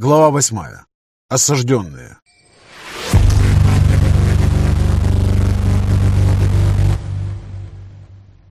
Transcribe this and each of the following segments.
Глава восьмая. Осажденные.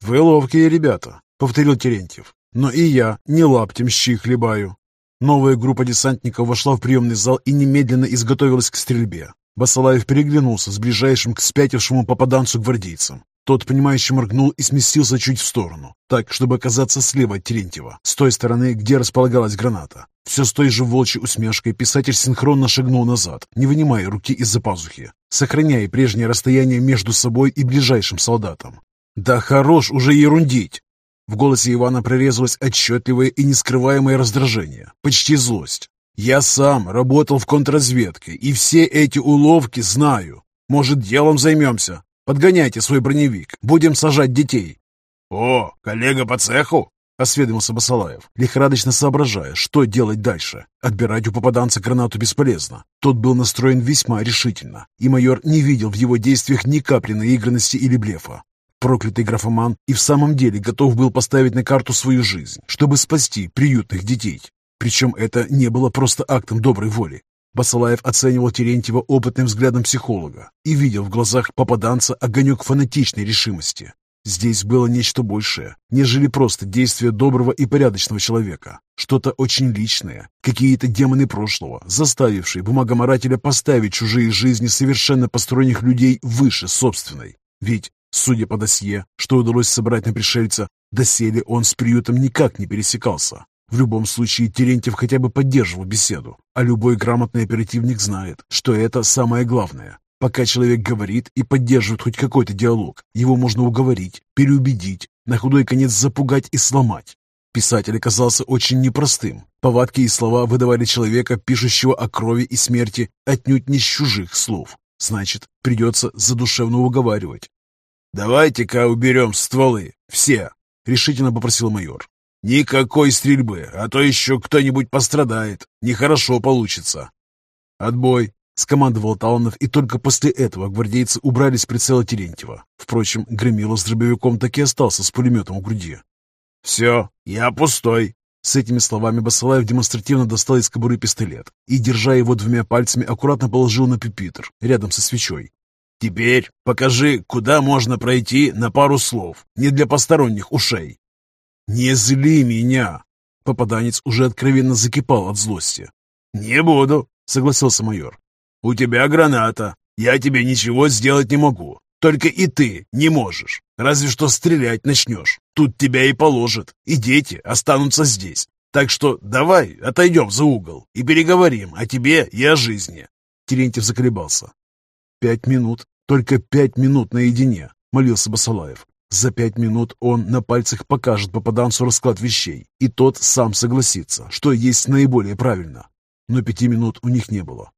«Вы ловкие ребята», — повторил Терентьев. «Но и я не лаптем щи хлебаю». Новая группа десантников вошла в приемный зал и немедленно изготовилась к стрельбе. Басалаев переглянулся с ближайшим к спятившему попаданцу гвардейцам. Тот, понимающе моргнул и сместился чуть в сторону, так, чтобы оказаться слева от Терентьева, с той стороны, где располагалась граната. Все с той же волчьей усмешкой писатель синхронно шагнул назад, не вынимая руки из-за пазухи, сохраняя прежнее расстояние между собой и ближайшим солдатом. «Да хорош уже ерундить!» В голосе Ивана прорезалось отчетливое и нескрываемое раздражение, почти злость. «Я сам работал в контрразведке, и все эти уловки знаю. Может, делом займемся? Подгоняйте свой броневик, будем сажать детей». «О, коллега по цеху?» — осведомился Басалаев, лихорадочно соображая, что делать дальше. Отбирать у попаданца гранату бесполезно. Тот был настроен весьма решительно, и майор не видел в его действиях ни капли наигранности или блефа. Проклятый графоман и в самом деле готов был поставить на карту свою жизнь, чтобы спасти приютных детей. Причем это не было просто актом доброй воли. Басалаев оценивал Терентьева опытным взглядом психолога и видел в глазах попаданца огонек фанатичной решимости. Здесь было нечто большее, нежели просто действие доброго и порядочного человека. Что-то очень личное, какие-то демоны прошлого, заставившие бумагоморателя поставить чужие жизни совершенно посторонних людей выше собственной. Ведь, судя по досье, что удалось собрать на пришельца, доселе он с приютом никак не пересекался. В любом случае, Терентьев хотя бы поддерживал беседу, а любой грамотный оперативник знает, что это самое главное. Пока человек говорит и поддерживает хоть какой-то диалог, его можно уговорить, переубедить, на худой конец запугать и сломать. Писатель оказался очень непростым. Повадки и слова выдавали человека, пишущего о крови и смерти, отнюдь не с чужих слов. Значит, придется задушевно уговаривать. «Давайте-ка уберем стволы, все!» — решительно попросил майор. Никакой стрельбы, а то еще кто-нибудь пострадает. Нехорошо получится. Отбой, скомандовал Таланов, и только после этого гвардейцы убрали с прицела Терентьева. Впрочем, Громила с дробовиком так и остался с пулеметом в груди. «Все, я пустой!» С этими словами Басалаев демонстративно достал из кобуры пистолет и, держа его двумя пальцами, аккуратно положил на пюпитр, рядом со свечой. «Теперь покажи, куда можно пройти на пару слов, не для посторонних ушей». «Не зли меня!» Попаданец уже откровенно закипал от злости. «Не буду», — согласился майор. «У тебя граната. Я тебе ничего сделать не могу. Только и ты не можешь. Разве что стрелять начнешь. Тут тебя и положат. И дети останутся здесь. Так что давай отойдем за угол и переговорим о тебе и о жизни». Терентьев заколебался. «Пять минут, только пять минут наедине», — молился Басалаев. За пять минут он на пальцах покажет попаданцу расклад вещей, и тот сам согласится, что есть наиболее правильно. Но пяти минут у них не было.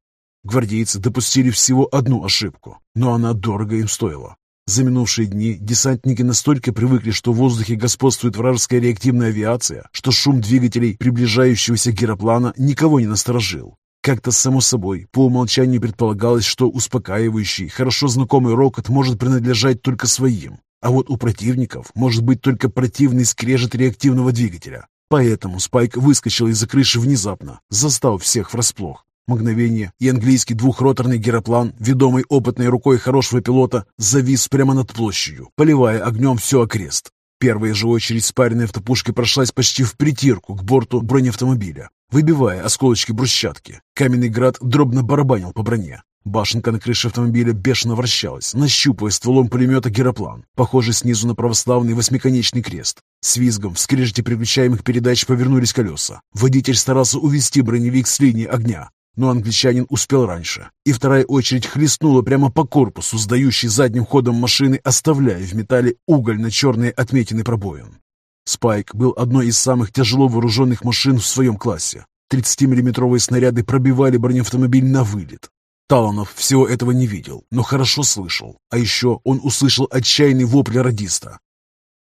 Гвардейцы допустили всего одну ошибку, но она дорого им стоила. За минувшие дни десантники настолько привыкли, что в воздухе господствует вражеская реактивная авиация, что шум двигателей приближающегося гироплана никого не насторожил. Как-то само собой, по умолчанию предполагалось, что успокаивающий, хорошо знакомый рокот может принадлежать только своим, а вот у противников может быть только противный скрежет реактивного двигателя. Поэтому Спайк выскочил из-за крыши внезапно, застав всех врасплох. Мгновение, и английский двухроторный героплан, ведомый опытной рукой хорошего пилота, завис прямо над площадью, поливая огнем все окрест. Первая же очередь спаренной автопушкой прошлась почти в притирку к борту бронеавтомобиля, выбивая осколочки брусчатки. Каменный град дробно барабанил по броне. Башенка на крыше автомобиля бешено вращалась, нащупывая стволом пулемета героплан, похожий снизу на православный восьмиконечный крест. С визгом в скрежете переключаемых передач повернулись колеса. Водитель старался увести броневик с линии огня, но англичанин успел раньше, и вторая очередь хлестнула прямо по корпусу, сдающей задним ходом машины, оставляя в металле угольно-черные отметины пробоин. Спайк был одной из самых тяжело вооруженных машин в своем классе. 30-миллиметровые снаряды пробивали бронеавтомобиль на вылет. Таланов всего этого не видел, но хорошо слышал. А еще он услышал отчаянный вопль радиста.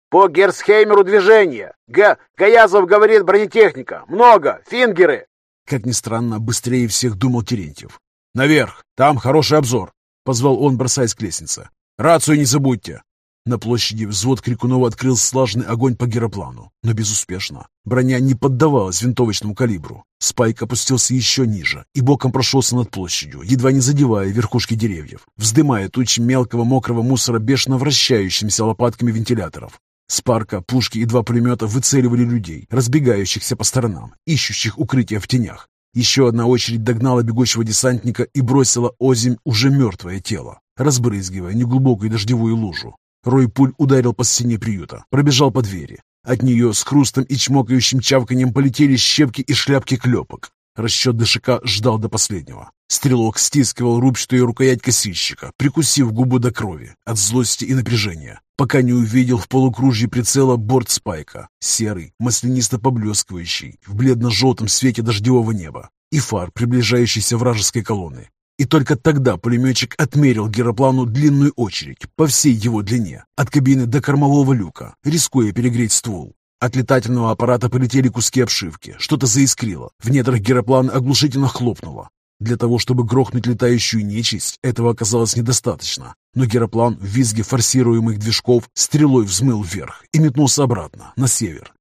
«По Герсхеймеру движение! Га Гаязов говорит бронетехника! Много! Фингеры!» Как ни странно, быстрее всех думал Терентьев. «Наверх! Там хороший обзор!» — позвал он, бросаясь к лестнице. «Рацию не забудьте!» На площади взвод Крикунова открыл слаженный огонь по героплану, но безуспешно. Броня не поддавалась винтовочному калибру. Спайк опустился еще ниже и боком прошелся над площадью, едва не задевая верхушки деревьев, вздымая тучи мелкого мокрого мусора бешено вращающимися лопатками вентиляторов. С парка пушки и два пулемета выцеливали людей, разбегающихся по сторонам, ищущих укрытия в тенях. Еще одна очередь догнала бегущего десантника и бросила озимь уже мертвое тело, разбрызгивая неглубокую дождевую лужу. Рой пуль ударил по стене приюта, пробежал по двери. От нее с хрустом и чмокающим чавканием полетели щепки и шляпки клепок. Расчет ДШК ждал до последнего. Стрелок стискивал рубчатую рукоять косильщика, прикусив губу до крови, от злости и напряжения, пока не увидел в полукружье прицела борт спайка, серый, маслянисто поблескивающий, в бледно-желтом свете дождевого неба, и фар приближающейся вражеской колонны. И только тогда пулеметчик отмерил героплану длинную очередь по всей его длине, от кабины до кормового люка, рискуя перегреть ствол. От летательного аппарата полетели куски обшивки, что-то заискрило, в недрах героплана оглушительно хлопнуло. Для того, чтобы грохнуть летающую нечисть, этого оказалось недостаточно, но героплан в визге форсируемых движков стрелой взмыл вверх и метнулся обратно, на север.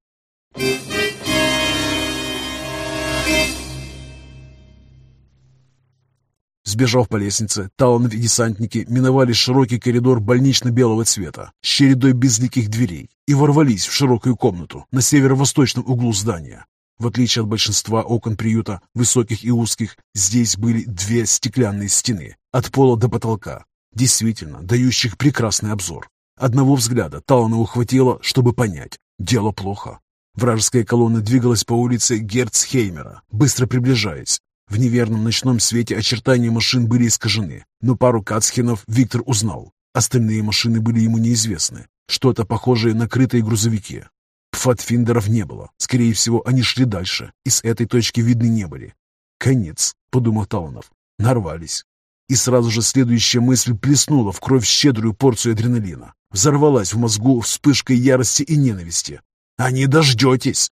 Сбежав по лестнице, Таланов и десантники миновали широкий коридор больнично-белого цвета с чередой безликих дверей и ворвались в широкую комнату на северо-восточном углу здания. В отличие от большинства окон приюта, высоких и узких, здесь были две стеклянные стены, от пола до потолка, действительно дающих прекрасный обзор. Одного взгляда Таланову хватило, чтобы понять – дело плохо. Вражеская колонна двигалась по улице Герцхеймера, быстро приближаясь, в неверном ночном свете очертания машин были искажены, но пару кацхенов Виктор узнал. Остальные машины были ему неизвестны. Что-то похожее на крытые грузовики. Пфатфиндеров не было. Скорее всего, они шли дальше, и с этой точки видны не были. «Конец», — подумал Таланов. «Нарвались». И сразу же следующая мысль плеснула в кровь щедрую порцию адреналина. Взорвалась в мозгу вспышкой ярости и ненависти. «А не дождетесь!»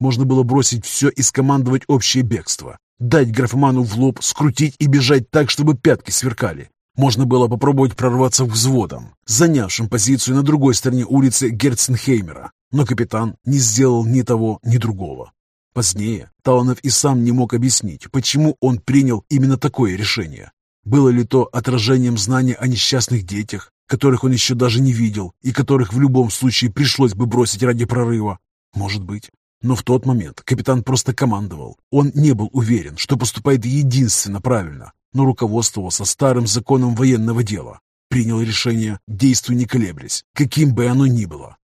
Можно было бросить все и скомандовать общее бегство. Дать графоману в лоб, скрутить и бежать так, чтобы пятки сверкали. Можно было попробовать прорваться к взводам, занявшим позицию на другой стороне улицы Герценхеймера, но капитан не сделал ни того, ни другого. Позднее Таланов и сам не мог объяснить, почему он принял именно такое решение. Было ли то отражением знания о несчастных детях, которых он еще даже не видел и которых в любом случае пришлось бы бросить ради прорыва? Может быть. Но в тот момент капитан просто командовал. Он не был уверен, что поступает единственно правильно, но руководствовался старым законом военного дела. Принял решение, действуй не колеблясь, каким бы оно ни было.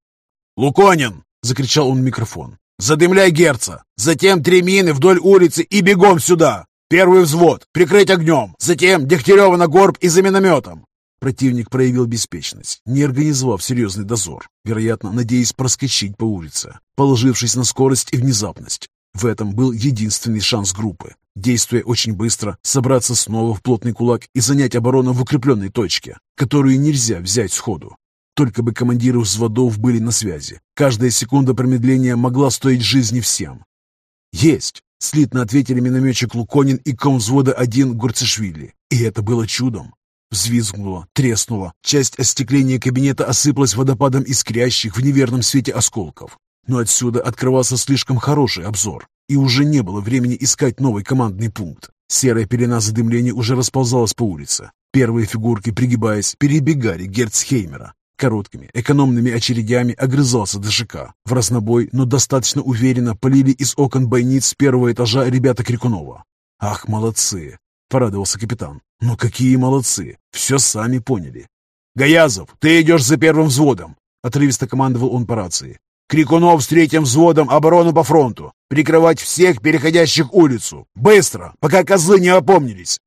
«Луконин!» — закричал он в микрофон. «Задымляй герца! Затем три мины вдоль улицы и бегом сюда! Первый взвод! Прикрыть огнем! Затем Дегтярева на горб и за минометом! Противник проявил беспечность, не организовав серьезный дозор, вероятно, надеясь проскочить по улице, положившись на скорость и внезапность. В этом был единственный шанс группы. Действуя очень быстро, собраться снова в плотный кулак и занять оборону в укрепленной точке, которую нельзя взять сходу. Только бы командиры взводов были на связи. Каждая секунда промедления могла стоить жизни всем. «Есть!» — слитно ответили минометчик Луконин и комвзвода один Гурцешвили. И это было чудом. Взвизгнуло, треснуло. Часть остекления кабинета осыпалась водопадом искрящих в неверном свете осколков. Но отсюда открывался слишком хороший обзор, и уже не было времени искать новый командный пункт. Серая пелена задымления уже расползалась по улице. Первые фигурки, пригибаясь, перебегали Герцхеймера. Короткими, экономными очередями огрызался ДШК. В разнобой, но достаточно уверенно полили из окон бойниц первого этажа ребята Крикунова. Ах, молодцы! Порадовался капитан. «Ну какие молодцы! Все сами поняли!» «Гаязов, ты идешь за первым взводом!» Отрывисто командовал он по рации. «Крикунов с третьим взводом оборону по фронту! Прикрывать всех переходящих улицу! Быстро, пока козлы не опомнились!»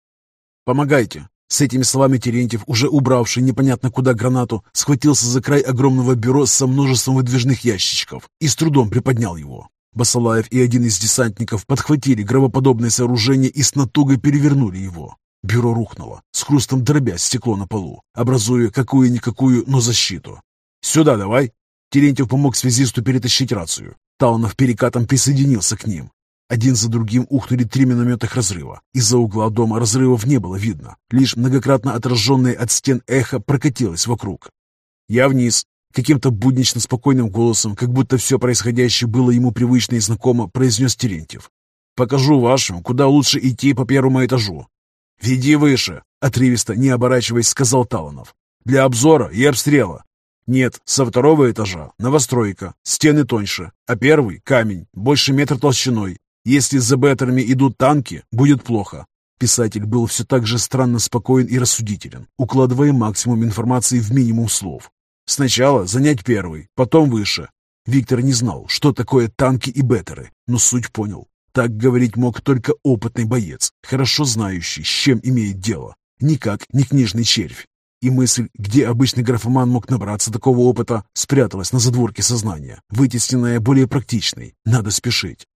«Помогайте!» С этими словами Терентьев, уже убравший непонятно куда гранату, схватился за край огромного бюро со множеством выдвижных ящичков и с трудом приподнял его. Басалаев и один из десантников подхватили гробоподобное сооружение и с натугой перевернули его. Бюро рухнуло, с хрустом дробя стекло на полу, образуя какую-никакую, но защиту. «Сюда давай!» Терентьев помог связисту перетащить рацию. Таланов перекатом присоединился к ним. Один за другим ухнули три минометных разрыва. Из-за угла дома разрывов не было видно. Лишь многократно отраженное от стен эхо прокатилось вокруг. «Я вниз», Каким-то буднично спокойным голосом, как будто все происходящее было ему привычно и знакомо, произнес Терентьев. «Покажу вашим, куда лучше идти по первому этажу». «Веди выше», — отрывисто, не оборачиваясь, сказал Таланов. «Для обзора и обстрела». «Нет, со второго этажа новостройка, стены тоньше, а первый — камень, больше метра толщиной. Если за беттерами идут танки, будет плохо». Писатель был все так же странно спокоен и рассудителен, укладывая максимум информации в минимум слов. Сначала занять первый, потом выше. Виктор не знал, что такое танки и беттеры, но суть понял. Так говорить мог только опытный боец, хорошо знающий, с чем имеет дело. Никак не книжный червь. И мысль, где обычный графоман мог набраться такого опыта, спряталась на задворке сознания, вытесненная более практичной. Надо спешить.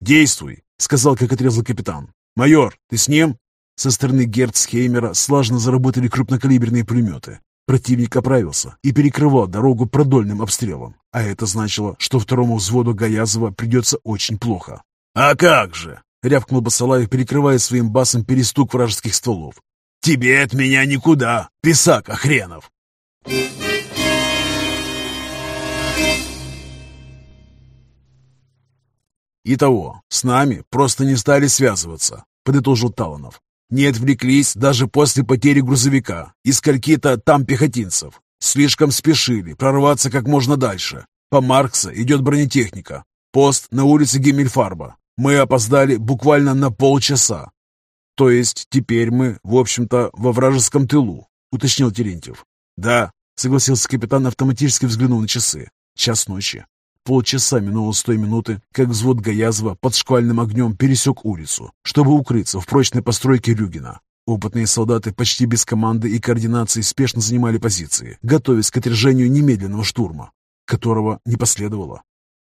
«Действуй!» — сказал, как отрезал капитан. «Майор, ты с ним?» Со стороны Герцхеймера слажно заработали крупнокалиберные пулеметы. Противник оправился и перекрывал дорогу продольным обстрелом, а это значило, что второму взводу Гаязова придется очень плохо. «А как же!» — рявкнул Басалаев, перекрывая своим басом перестук вражеских стволов. «Тебе от меня никуда, писак охренов!» «Итого, с нами просто не стали связываться», — подытожил Таланов. Не отвлеклись даже после потери грузовика и скольки-то там пехотинцев. Слишком спешили прорваться как можно дальше. По Маркса идет бронетехника. Пост на улице Гемельфарба. Мы опоздали буквально на полчаса. То есть теперь мы, в общем-то, во вражеском тылу, уточнил Терентьев. Да, согласился капитан, автоматически взглянув на часы. Час ночи. Полчаса минуло с той минуты, как взвод Гаязова под шквальным огнем пересек улицу, чтобы укрыться в прочной постройке Рюгина. Опытные солдаты почти без команды и координации спешно занимали позиции, готовясь к отражению немедленного штурма, которого не последовало.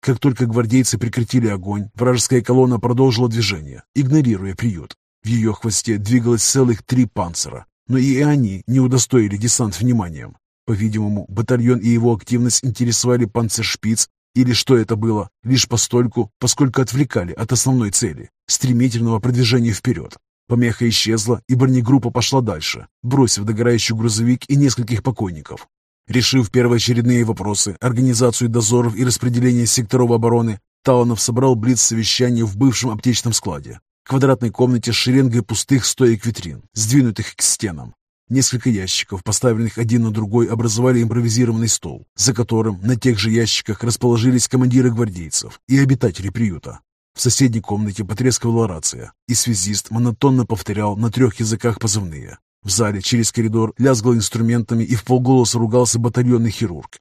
Как только гвардейцы прекратили огонь, вражеская колонна продолжила движение, игнорируя приют. В ее хвосте двигалось целых три панцера, но и они не удостоили десант вниманием. По-видимому, батальон и его активность интересовали панцершпиц или что это было, лишь постольку, поскольку отвлекали от основной цели – стремительного продвижения вперед. Помеха исчезла, и бронегруппа пошла дальше, бросив догорающий грузовик и нескольких покойников. Решив первоочередные вопросы, организацию дозоров и распределение секторов обороны, Таланов собрал блиц-совещание в бывшем аптечном складе, квадратной комнате с шеренгой пустых стоек витрин, сдвинутых к стенам. Несколько ящиков, поставленных один на другой, образовали импровизированный стол, за которым на тех же ящиках расположились командиры гвардейцев и обитатели приюта. В соседней комнате потрескивала рация, и связист монотонно повторял на трех языках позывные. В зале через коридор лязгал инструментами и в полголоса ругался батальонный хирург.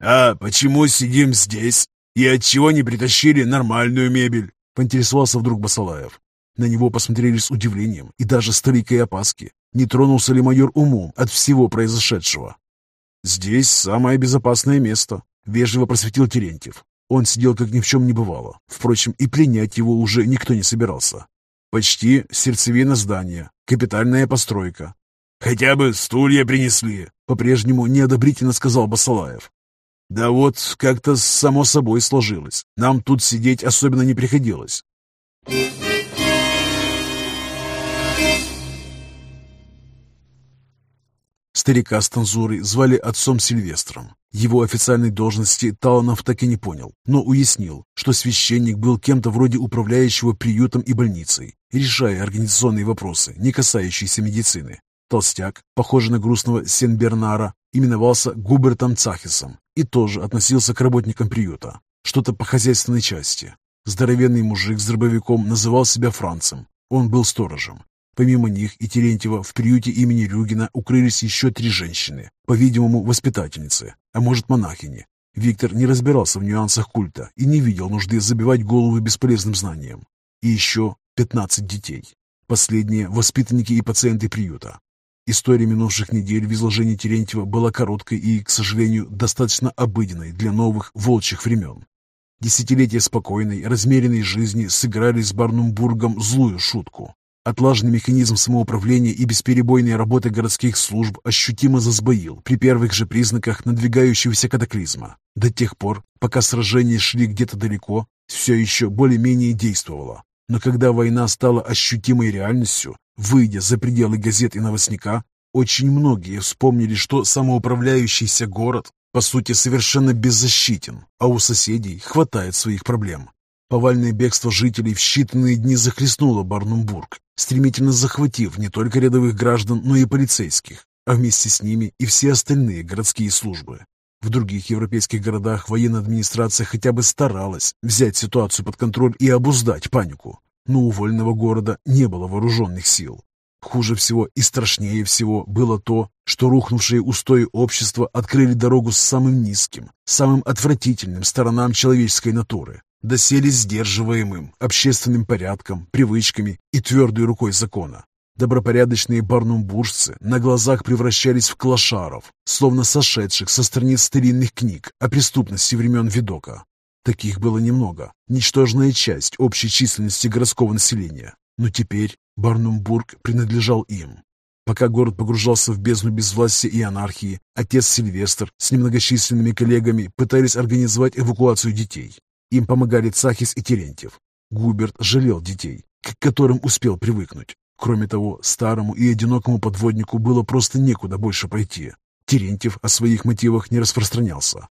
«А почему сидим здесь? И отчего не притащили нормальную мебель?» — поинтересовался вдруг Басалаев. На него посмотрели с удивлением и даже с толикой опаски. Не тронулся ли майор умом от всего произошедшего? «Здесь самое безопасное место», — вежливо просветил Терентьев. Он сидел, как ни в чем не бывало. Впрочем, и пленять его уже никто не собирался. Почти сердцевина здания, капитальная постройка. «Хотя бы стулья принесли», — по-прежнему неодобрительно сказал Басалаев. «Да вот, как-то само собой сложилось. Нам тут сидеть особенно не приходилось. Старика с танзурой звали отцом Сильвестром. Его официальной должности Таланов так и не понял, но уяснил, что священник был кем-то вроде управляющего приютом и больницей, решая организационные вопросы, не касающиеся медицины. Толстяк, похожий на грустного Сен-Бернара, именовался Губертом Цахисом и тоже относился к работникам приюта, что-то по хозяйственной части. Здоровенный мужик с дробовиком называл себя Францем. Он был сторожем. Помимо них и Терентьева в приюте имени Рюгина укрылись еще три женщины, по-видимому, воспитательницы, а может монахини. Виктор не разбирался в нюансах культа и не видел нужды забивать голову бесполезным знанием. И еще 15 детей. Последние – воспитанники и пациенты приюта. История минувших недель в изложении Терентьева была короткой и, к сожалению, достаточно обыденной для новых волчьих времен. Десятилетия спокойной, размеренной жизни сыграли с Барнумбургом злую шутку. Отлаженный механизм самоуправления и бесперебойная работа городских служб ощутимо засбоил при первых же признаках надвигающегося катаклизма. До тех пор, пока сражения шли где-то далеко, все еще более-менее действовало. Но когда война стала ощутимой реальностью, выйдя за пределы газет и новостника, очень многие вспомнили, что самоуправляющийся город, по сути, совершенно беззащитен, а у соседей хватает своих проблем. Повальное бегство жителей в считанные дни захлестнуло Барнумбург, стремительно захватив не только рядовых граждан, но и полицейских, а вместе с ними и все остальные городские службы. В других европейских городах военная администрация хотя бы старалась взять ситуацию под контроль и обуздать панику, но у вольного города не было вооруженных сил. Хуже всего и страшнее всего было то, что рухнувшие устои общества открыли дорогу с самым низким, самым отвратительным сторонам человеческой натуры, доселе сдерживаемым общественным порядком, привычками и твердой рукой закона. Добропорядочные барнумбуржцы на глазах превращались в клошаров, словно сошедших со страниц старинных книг о преступности времен Видока. Таких было немного, ничтожная часть общей численности городского населения. Но теперь Барнумбург принадлежал им. Пока город погружался в бездну безвластия и анархии, отец Сильвестр с немногочисленными коллегами пытались организовать эвакуацию детей. Им помогали Цахис и Терентьев. Губерт жалел детей, к которым успел привыкнуть. Кроме того, старому и одинокому подводнику было просто некуда больше пойти. Терентьев о своих мотивах не распространялся.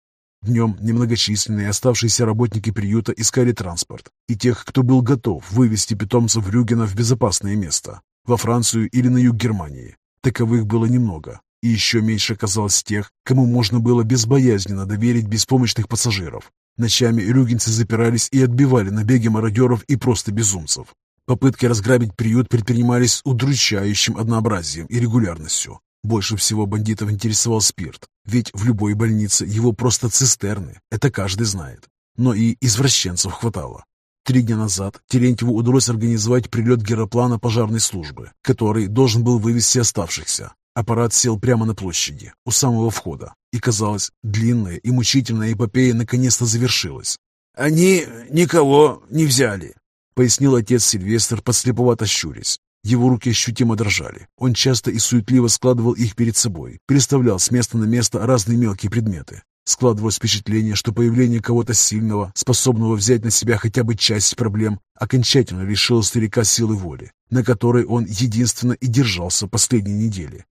Днем немногочисленные оставшиеся работники приюта искали транспорт и тех, кто был готов вывести питомцев Рюгена в безопасное место, во Францию или на юг Германии. Таковых было немного, и еще меньше оказалось тех, кому можно было безбоязненно доверить беспомощных пассажиров. Ночами рюгенцы запирались и отбивали набеги мародеров и просто безумцев. Попытки разграбить приют предпринимались удручающим однообразием и регулярностью. Больше всего бандитов интересовал спирт, ведь в любой больнице его просто цистерны, это каждый знает. Но и извращенцев хватало. Три дня назад Терентьеву удалось организовать прилет героплана пожарной службы, который должен был вывести оставшихся. Аппарат сел прямо на площади, у самого входа, и, казалось, длинная и мучительная эпопея наконец-то завершилась. «Они никого не взяли», — пояснил отец Сильвестр, подслеповато щурясь. Его руки ощутимо дрожали. Он часто и суетливо складывал их перед собой, переставлял с места на место разные мелкие предметы. Складывалось впечатление, что появление кого-то сильного, способного взять на себя хотя бы часть проблем, окончательно лишило старика силы воли, на которой он единственно и держался последние недели.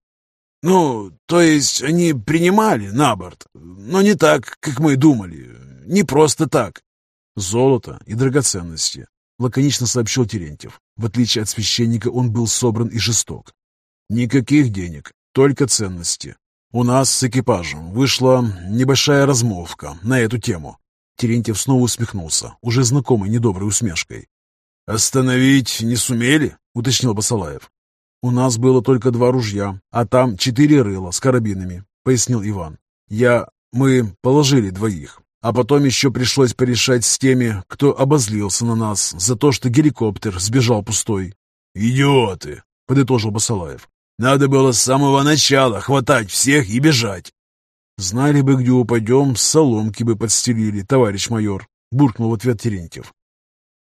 «Ну, то есть они принимали на борт, но не так, как мы думали, не просто так». Золото и драгоценности, лаконично сообщил Терентьев. В отличие от священника, он был собран и жесток. Никаких денег, только ценности. У нас с экипажем вышла небольшая размолвка на эту тему. Терентьев снова усмехнулся, уже знакомой недоброй усмешкой. «Остановить не сумели?» — уточнил Басалаев. «У нас было только два ружья, а там четыре рыла с карабинами», — пояснил Иван. «Я... Мы положили двоих. А потом еще пришлось порешать с теми, кто обозлился на нас за то, что геликоптер сбежал пустой. «Идиоты!» — подытожил Басалаев. «Надо было с самого начала хватать всех и бежать!» «Знали бы, где упадем, соломки бы подстелили, товарищ майор», — буркнул в ответ Терентьев.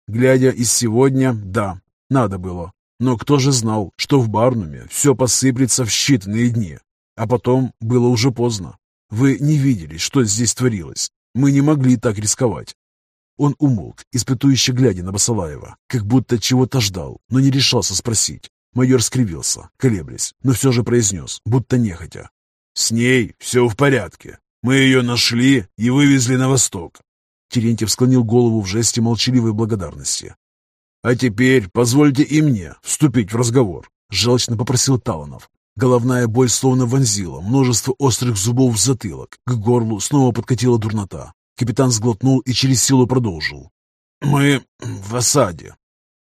Глядя из сегодня, да, надо было. Но кто же знал, что в Барнуме все посыплется в считанные дни? А потом было уже поздно. Вы не видели, что здесь творилось. Мы не могли так рисковать. Он умолк, испытующе глядя на Басалаева, как будто чего-то ждал, но не решался спросить. Майор скривился, колеблясь, но все же произнес, будто нехотя. «С ней все в порядке. Мы ее нашли и вывезли на восток». Терентьев склонил голову в жесте молчаливой благодарности. «А теперь позвольте и мне вступить в разговор», — желчно попросил Таланов. Головная боль словно вонзила множество острых зубов в затылок. К горлу снова подкатила дурнота. Капитан сглотнул и через силу продолжил. «Мы в осаде.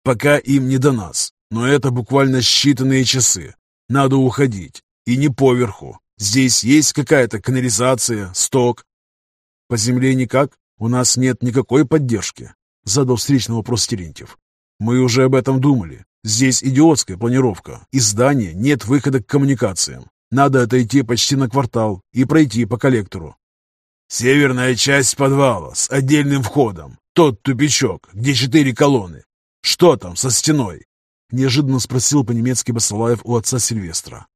Пока им не до нас, но это буквально считанные часы. Надо уходить. И не поверху. Здесь есть какая-то канализация, сток». «По земле никак? У нас нет никакой поддержки?» Задал встречный вопрос Терентьев. «Мы уже об этом думали. Здесь идиотская планировка. Из здания нет выхода к коммуникациям. Надо отойти почти на квартал и пройти по коллектору. Северная часть подвала с отдельным входом. Тот тупичок, где четыре колонны. Что там со стеной? Неожиданно спросил по-немецки Басалаев у отца Сильвестра.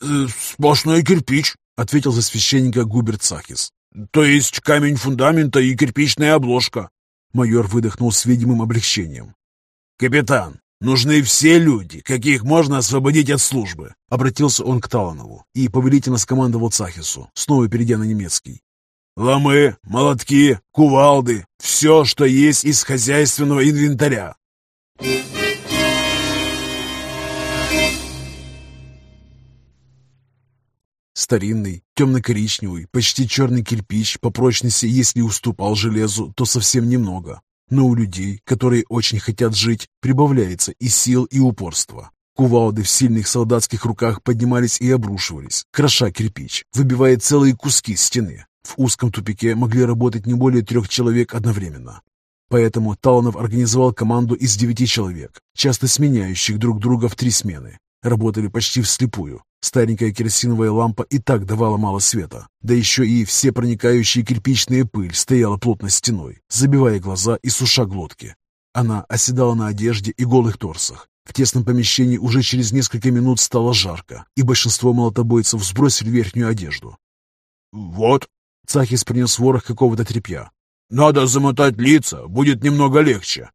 «Э, «Сплошной кирпич», — ответил за священника Губерт Сахис. «То есть камень фундамента и кирпичная обложка». Майор выдохнул с видимым облегчением. «Капитан, Нужны все люди, каких можно освободить от службы. Обратился он к Таланову и повелительно скомандовал Цахису, снова перейдя на немецкий. Ломы, молотки, кувалды, все, что есть из хозяйственного инвентаря. Старинный, темно-коричневый, почти черный кирпич по прочности, если уступал железу, то совсем немного. Но у людей, которые очень хотят жить, прибавляется и сил, и упорства. Кувалды в сильных солдатских руках поднимались и обрушивались, кроша кирпич, выбивая целые куски стены. В узком тупике могли работать не более трех человек одновременно. Поэтому Таланов организовал команду из девяти человек, часто сменяющих друг друга в три смены. Работали почти вслепую. Старенькая керосиновая лампа и так давала мало света. Да еще и все проникающая кирпичная пыль стояла плотно стеной, забивая глаза и суша глотки. Она оседала на одежде и голых торсах. В тесном помещении уже через несколько минут стало жарко, и большинство молотобойцев сбросили верхнюю одежду. «Вот!» — Цахис принес ворох какого-то тряпья. «Надо замотать лица, будет немного легче».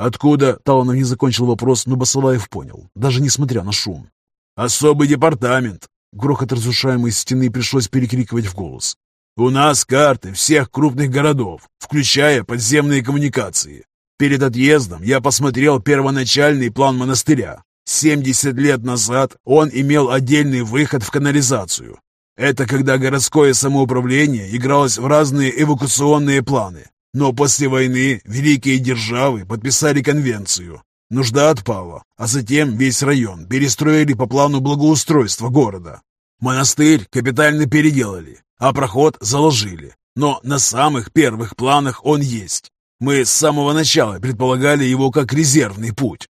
Откуда? Таланов не закончил вопрос, но Басалаев понял, даже несмотря на шум. Особый департамент. Грохот разрушаемой стены пришлось перекрикивать в голос. У нас карты всех крупных городов, включая подземные коммуникации. Перед отъездом я посмотрел первоначальный план монастыря. 70 лет назад он имел отдельный выход в канализацию. Это когда городское самоуправление игралось в разные эвакуационные планы. Но после войны великие державы подписали конвенцию. Нужда отпала, а затем весь район перестроили по плану благоустройства города. Монастырь капитально переделали, а проход заложили. Но на самых первых планах он есть. Мы с самого начала предполагали его как резервный путь.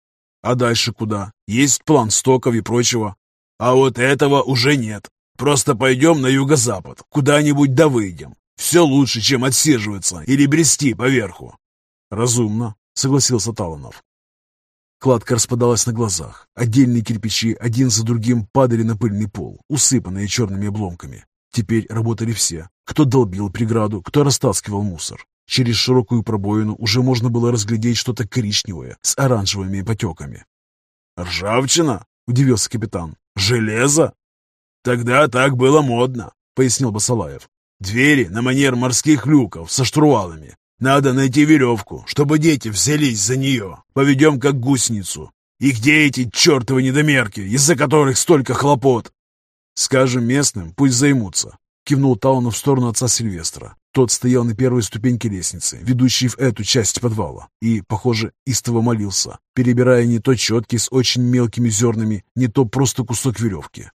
А дальше куда? Есть план стоков и прочего? А вот этого уже нет. Просто пойдем на юго-запад, куда-нибудь да выйдем. Все лучше, чем отсиживаться или брести поверху. Разумно, согласился Таланов. Кладка распадалась на глазах. Отдельные кирпичи один за другим падали на пыльный пол, усыпанные черными обломками. Теперь работали все. Кто долбил преграду, кто растаскивал мусор. Через широкую пробоину уже можно было разглядеть что-то коричневое с оранжевыми потеками. «Ржавчина?» — удивился капитан. «Железо?» «Тогда так было модно», — пояснил Басалаев. Двери на манер морских люков со штурвалами. Надо найти веревку, чтобы дети взялись за нее. Поведем как гусеницу. И где эти чертовы недомерки, из-за которых столько хлопот? Скажем местным, пусть займутся. Кивнул Тауну в сторону отца Сильвестра. Тот стоял на первой ступеньке лестницы, ведущей в эту часть подвала, и, похоже, истово молился, перебирая не то четки с очень мелкими зернами, не то просто кусок веревки.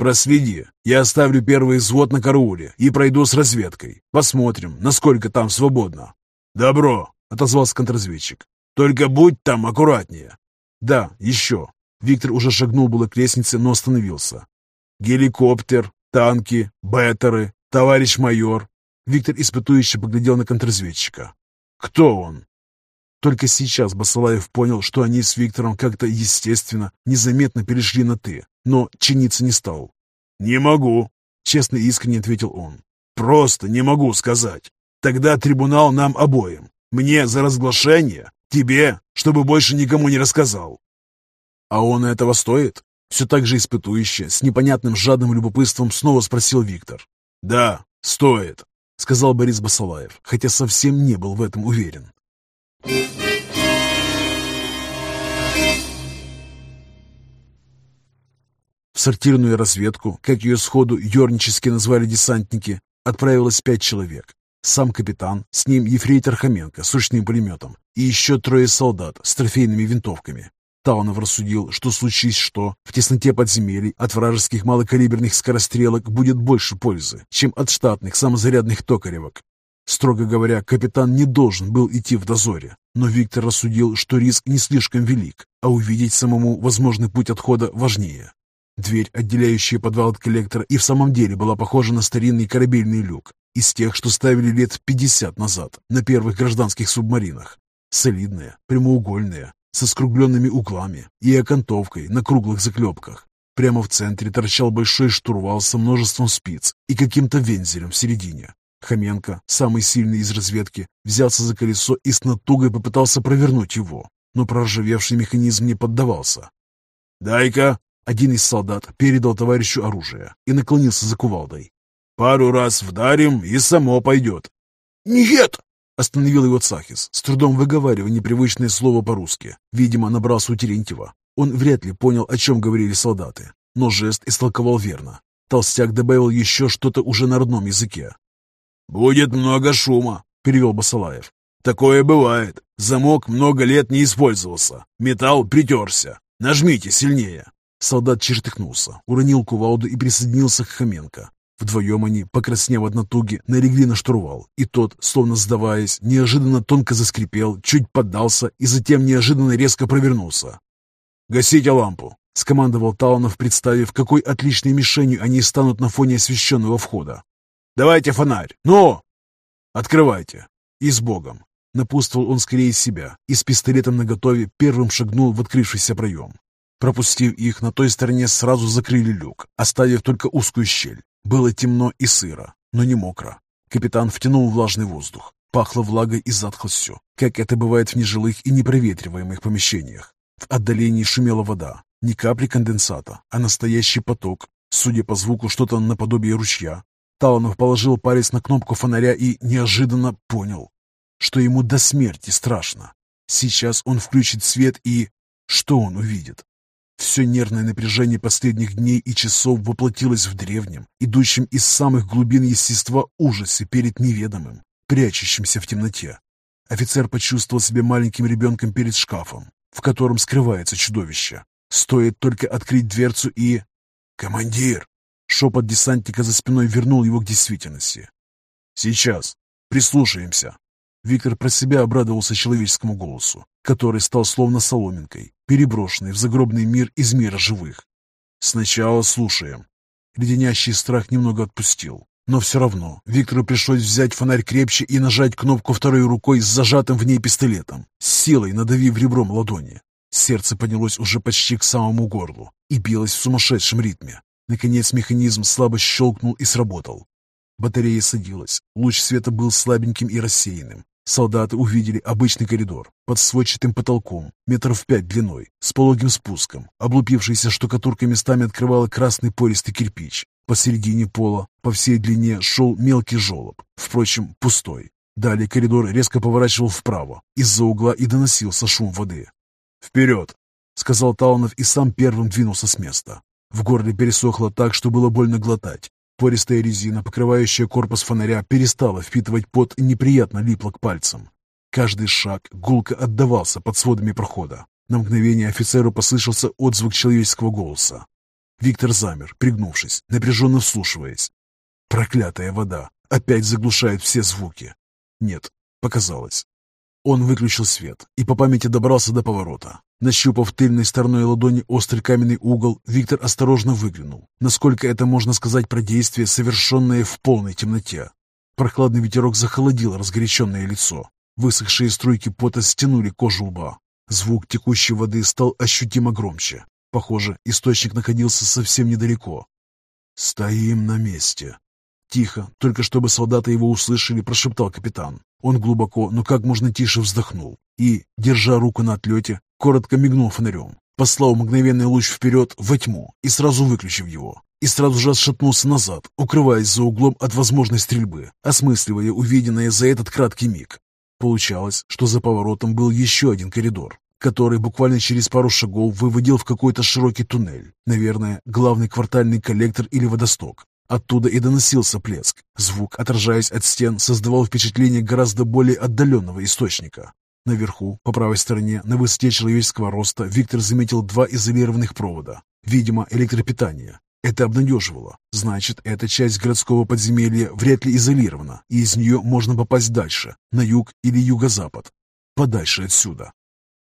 Проследи. Я оставлю первый взвод на карауле и пройду с разведкой. Посмотрим, насколько там свободно. Добро, отозвался контрразведчик. Только будь там аккуратнее. Да, еще. Виктор уже шагнул было к лестнице, но остановился. Геликоптер, танки, беттеры, товарищ майор. Виктор испытующе поглядел на контрразведчика. Кто он? Только сейчас Басалаев понял, что они с Виктором как-то естественно, незаметно перешли на «ты», но чиниться не стал. «Не могу», — честно и искренне ответил он. «Просто не могу сказать. Тогда трибунал нам обоим. Мне за разглашение, тебе, чтобы больше никому не рассказал». «А он этого стоит?» Все так же испытующе, с непонятным жадным любопытством снова спросил Виктор. «Да, стоит», — сказал Борис Басалаев, хотя совсем не был в этом уверен. В сортирную разведку, как ее сходу юрнически назвали десантники, отправилось пять человек. Сам капитан, с ним ефрейтор Хоменко с ручным пулеметом и еще трое солдат с трофейными винтовками. Таунов рассудил, что случись что, в тесноте подземелий от вражеских малокалиберных скорострелок будет больше пользы, чем от штатных самозарядных токаревок. Строго говоря, капитан не должен был идти в дозоре, но Виктор рассудил, что риск не слишком велик, а увидеть самому возможный путь отхода важнее. Дверь, отделяющая подвал от коллектора, и в самом деле была похожа на старинный корабельный люк, из тех, что ставили лет 50 назад на первых гражданских субмаринах. Солидная, прямоугольная, со скругленными углами и окантовкой на круглых заклепках. Прямо в центре торчал большой штурвал со множеством спиц и каким-то вензелем в середине. Хоменко, самый сильный из разведки, взялся за колесо и с натугой попытался провернуть его. но проржавевший механизм не поддавался. «Дай-ка!» Один из солдат передал товарищу оружие и наклонился за кувалдой. «Пару раз вдарим, и само пойдет». «Нет!» Остановил его Цахис, с трудом выговаривая непривычное слово по-русски. Видимо, набрался у Терентьева. Он вряд ли понял, о чем говорили солдаты, но жест истолковал верно. Толстяк добавил еще что-то уже на родном языке. «Будет много шума», — перевел Басалаев. «Такое бывает. Замок много лет не использовался. Металл притерся. Нажмите сильнее». Солдат чертыхнулся, уронил кувалду и присоединился к Хоменко. Вдвоем они, покраснев от натуги, налегли на штурвал, и тот, словно сдаваясь, неожиданно тонко заскрипел, чуть поддался и затем неожиданно резко провернулся. «Гасите лампу!» — скомандовал Таланов, представив, какой отличной мишенью они станут на фоне освещенного входа. «Давайте фонарь! Ну!» «Открывайте!» И с Богом! Напутствовал он скорее себя и с пистолетом наготове первым шагнул в открывшийся проем. Пропустив их, на той стороне сразу закрыли люк, оставив только узкую щель. Было темно и сыро, но не мокро. Капитан втянул влажный воздух. Пахло влагой и затхлостью, как это бывает в нежилых и непроветриваемых помещениях. В отдалении шумела вода. Не капли конденсата, а настоящий поток. Судя по звуку, что-то наподобие ручья. Таланов положил палец на кнопку фонаря и неожиданно понял, что ему до смерти страшно. Сейчас он включит свет и... Что он увидит? Все нервное напряжение последних дней и часов воплотилось в древнем, идущем из самых глубин естества ужасе перед неведомым, прячущимся в темноте. Офицер почувствовал себя маленьким ребенком перед шкафом, в котором скрывается чудовище. Стоит только открыть дверцу и... «Командир!» Шепот десантника за спиной вернул его к действительности. «Сейчас. Прислушаемся». Виктор про себя обрадовался человеческому голосу, который стал словно соломинкой, переброшенной в загробный мир из мира живых. «Сначала слушаем». Леденящий страх немного отпустил. Но все равно Виктору пришлось взять фонарь крепче и нажать кнопку второй рукой с зажатым в ней пистолетом, с силой надавив ребром ладони. Сердце поднялось уже почти к самому горлу и билось в сумасшедшем ритме. Наконец механизм слабо щелкнул и сработал. Батарея садилась. Луч света был слабеньким и рассеянным. Солдаты увидели обычный коридор под сводчатым потолком, метров пять длиной, с пологим спуском. Облупившаяся штукатурка местами открывала красный пористый кирпич. Посередине пола, по всей длине, шел мелкий желоб, впрочем, пустой. Далее коридор резко поворачивал вправо. Из-за угла и доносился шум воды. «Вперед!» — сказал Таланов и сам первым двинулся с места. В горле пересохло так, что было больно глотать. Пористая резина, покрывающая корпус фонаря, перестала впитывать пот и неприятно липла к пальцам. Каждый шаг гулко отдавался под сводами прохода. На мгновение офицеру послышался отзвук человеческого голоса. Виктор замер, пригнувшись, напряженно вслушиваясь. Проклятая вода опять заглушает все звуки. Нет, показалось. Он выключил свет и по памяти добрался до поворота. Нащупав тыльной стороной ладони острый каменный угол, Виктор осторожно выглянул. Насколько это можно сказать про действие, совершенное в полной темноте. Прохладный ветерок захолодил разгоряченное лицо. Высохшие струйки пота стянули кожу лба. Звук текущей воды стал ощутимо громче. Похоже, источник находился совсем недалеко. «Стоим на месте», Тихо, только чтобы солдаты его услышали, прошептал капитан. Он глубоко, но как можно тише вздохнул и, держа руку на отлете, коротко мигнул фонарем, послал мгновенный луч вперед во тьму и сразу выключив его. И сразу же отшатнулся назад, укрываясь за углом от возможной стрельбы, осмысливая увиденное за этот краткий миг. Получалось, что за поворотом был еще один коридор, который буквально через пару шагов выводил в какой-то широкий туннель. Наверное, главный квартальный коллектор или водосток. Оттуда и доносился плеск. Звук, отражаясь от стен, создавал впечатление гораздо более отдаленного источника. Наверху, по правой стороне, на высоте человеческого роста, Виктор заметил два изолированных провода. Видимо, электропитание. Это обнадеживало. Значит, эта часть городского подземелья вряд ли изолирована, и из нее можно попасть дальше, на юг или юго-запад. Подальше отсюда.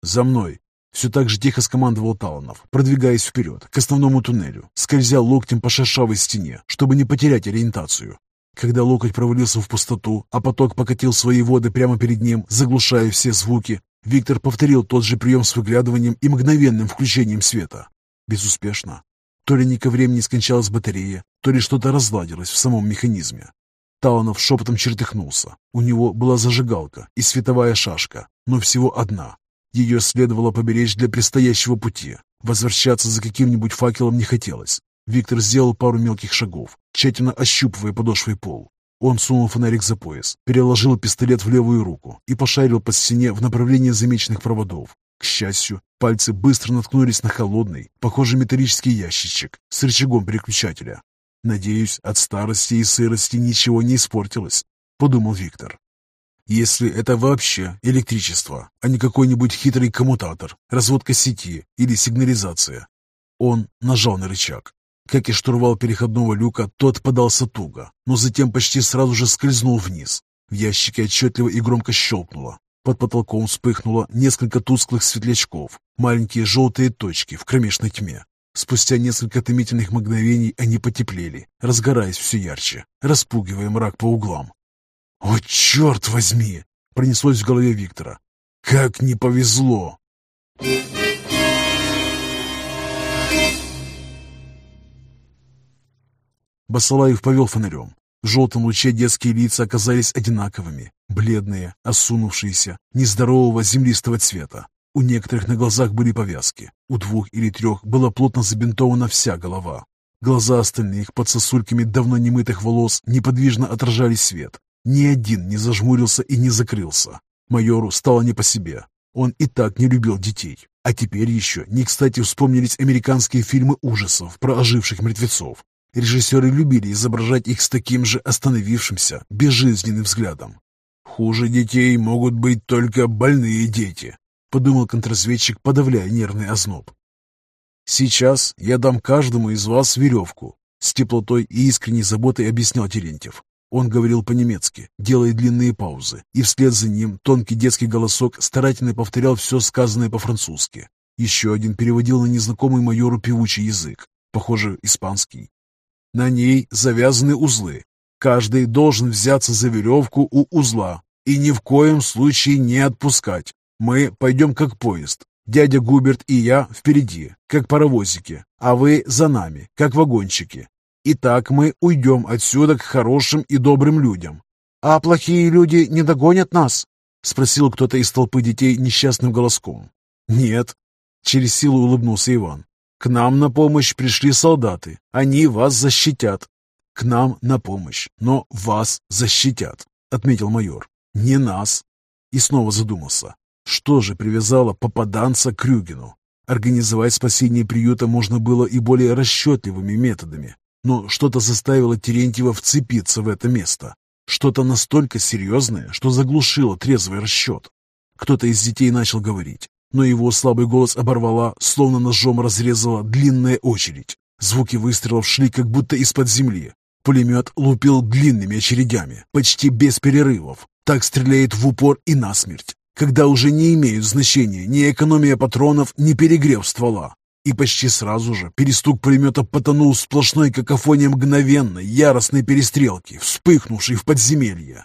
«За мной!» Все так же тихо скомандовал Таланов, продвигаясь вперед, к основному туннелю, скользя локтем по шершавой стене, чтобы не потерять ориентацию. Когда локоть провалился в пустоту, а поток покатил свои воды прямо перед ним, заглушая все звуки, Виктор повторил тот же прием с выглядыванием и мгновенным включением света. Безуспешно. То ли не ко времени скончалась батарея, то ли что-то разладилось в самом механизме. Таланов шепотом чертыхнулся. У него была зажигалка и световая шашка, но всего одна. Ее следовало поберечь для предстоящего пути. Возвращаться за каким-нибудь факелом не хотелось. Виктор сделал пару мелких шагов, тщательно ощупывая подошвой пол. Он сунул фонарик за пояс, переложил пистолет в левую руку и пошарил по стене в направлении замеченных проводов. К счастью, пальцы быстро наткнулись на холодный, похожий металлический ящичек с рычагом переключателя. «Надеюсь, от старости и сырости ничего не испортилось», — подумал Виктор. Если это вообще электричество, а не какой-нибудь хитрый коммутатор, разводка сети или сигнализация. Он нажал на рычаг. Как и штурвал переходного люка, тот подался туго, но затем почти сразу же скользнул вниз. В ящике отчетливо и громко щелкнуло. Под потолком вспыхнуло несколько тусклых светлячков, маленькие желтые точки в кромешной тьме. Спустя несколько томительных мгновений они потеплели, разгораясь все ярче, распугивая мрак по углам. «О, черт возьми!» — пронеслось в голове Виктора. «Как не повезло!» Басалаев повел фонарем. В желтом луче детские лица оказались одинаковыми, бледные, осунувшиеся, нездорового землистого цвета. У некоторых на глазах были повязки, у двух или трех была плотно забинтована вся голова. Глаза остальных под сосульками давно немытых волос неподвижно отражали свет, ни один не зажмурился и не закрылся. Майору стало не по себе. Он и так не любил детей. А теперь еще не кстати вспомнились американские фильмы ужасов про оживших мертвецов. Режиссеры любили изображать их с таким же остановившимся, безжизненным взглядом. «Хуже детей могут быть только больные дети», — подумал контрразведчик, подавляя нервный озноб. «Сейчас я дам каждому из вас веревку», — с теплотой и искренней заботой объяснял Терентьев. Он говорил по-немецки, делая длинные паузы, и вслед за ним тонкий детский голосок старательно повторял все сказанное по-французски. Еще один переводил на незнакомый майору певучий язык, похоже, испанский. На ней завязаны узлы. Каждый должен взяться за веревку у узла и ни в коем случае не отпускать. Мы пойдем как поезд. Дядя Губерт и я впереди, как паровозики, а вы за нами, как вагончики. И так мы уйдем отсюда к хорошим и добрым людям. А плохие люди не догонят нас? Спросил кто-то из толпы детей несчастным голоском. Нет. Через силу улыбнулся Иван. К нам на помощь пришли солдаты. Они вас защитят. К нам на помощь, но вас защитят, отметил майор. Не нас. И снова задумался. Что же привязало попаданца к Рюгину? Организовать спасение приюта можно было и более расчетливыми методами но что-то заставило Терентьева вцепиться в это место. Что-то настолько серьезное, что заглушило трезвый расчет. Кто-то из детей начал говорить, но его слабый голос оборвала, словно ножом разрезала длинная очередь. Звуки выстрелов шли как будто из-под земли. Пулемет лупил длинными очередями, почти без перерывов. Так стреляет в упор и насмерть, когда уже не имеют значения ни экономия патронов, ни перегрев ствола. И почти сразу же перестук пулемета потонул в сплошной какофонии мгновенной яростной перестрелки, вспыхнувшей в подземелье.